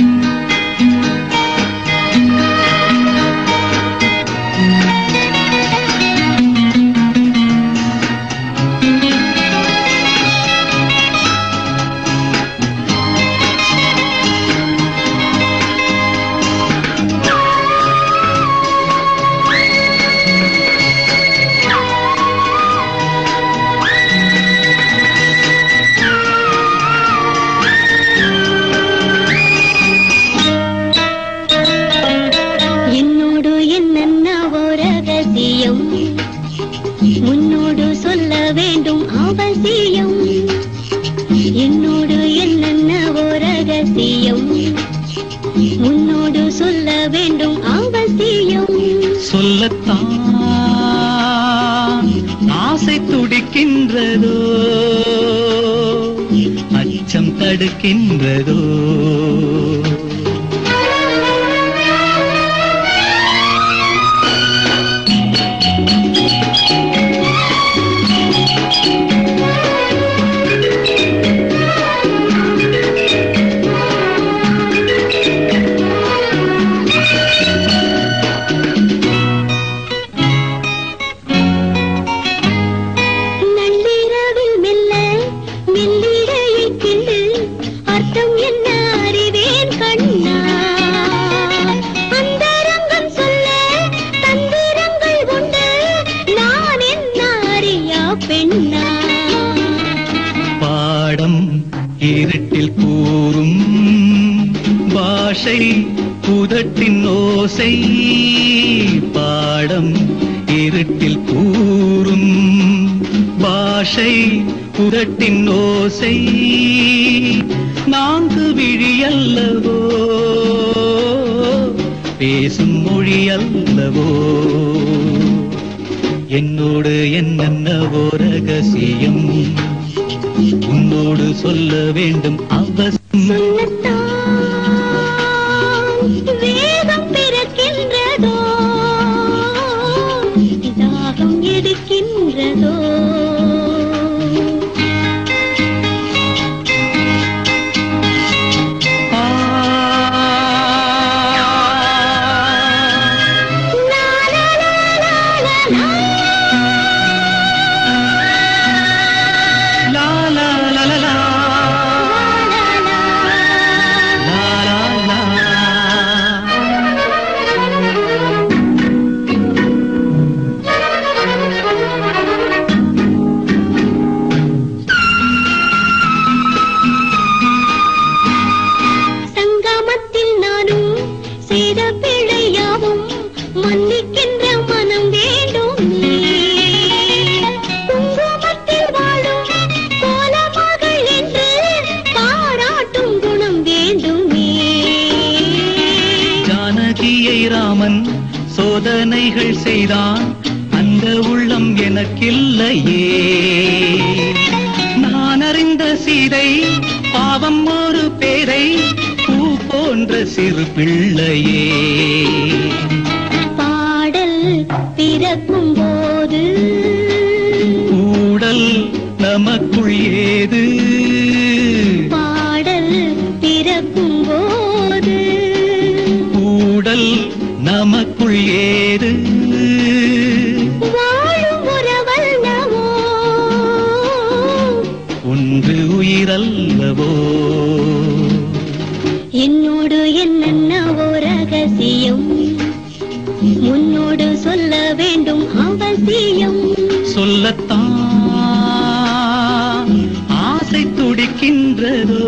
என்னோடு வேண்டும் அவசியம் சொல்லத்தான் ஆசை துடிக்கின்றதோ அச்சம் தடுக்கின்றதோ. அறியா பாடம் இருட்டில் கூறும் பாஷை புதட்டின் ஓசை. பாடம் இருட்டில் கூறும் பாஷை புதட்டின் ஓசை. நான்கு விழியல்லவோ பேசும் மொழி அல்லவோ என்னோடு என்னென்ன ரகசியம்? உன்னோடு சொல்ல வேண்டும் அவசியம். சோதனைகள் செய்தான் அந்த உள்ளம் எனக்கில்லையே. நான் அறிந்த சீதை பாவம் ஒரு பேரை பூ போன்ற சிறு பிள்ளையே. பாடல் பிறக்கும் போது கூடல் நமக்குள் ஏது? உயிரல்லவோ என்னோடு என்னென்னவோ ரகசியம்? முன்னோடு சொல்ல வேண்டும் அவசியம். சொல்லத்தான் ஆசை துடிக்கின்றதோ?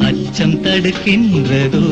அச்சம் தடுக்கின்றதோ?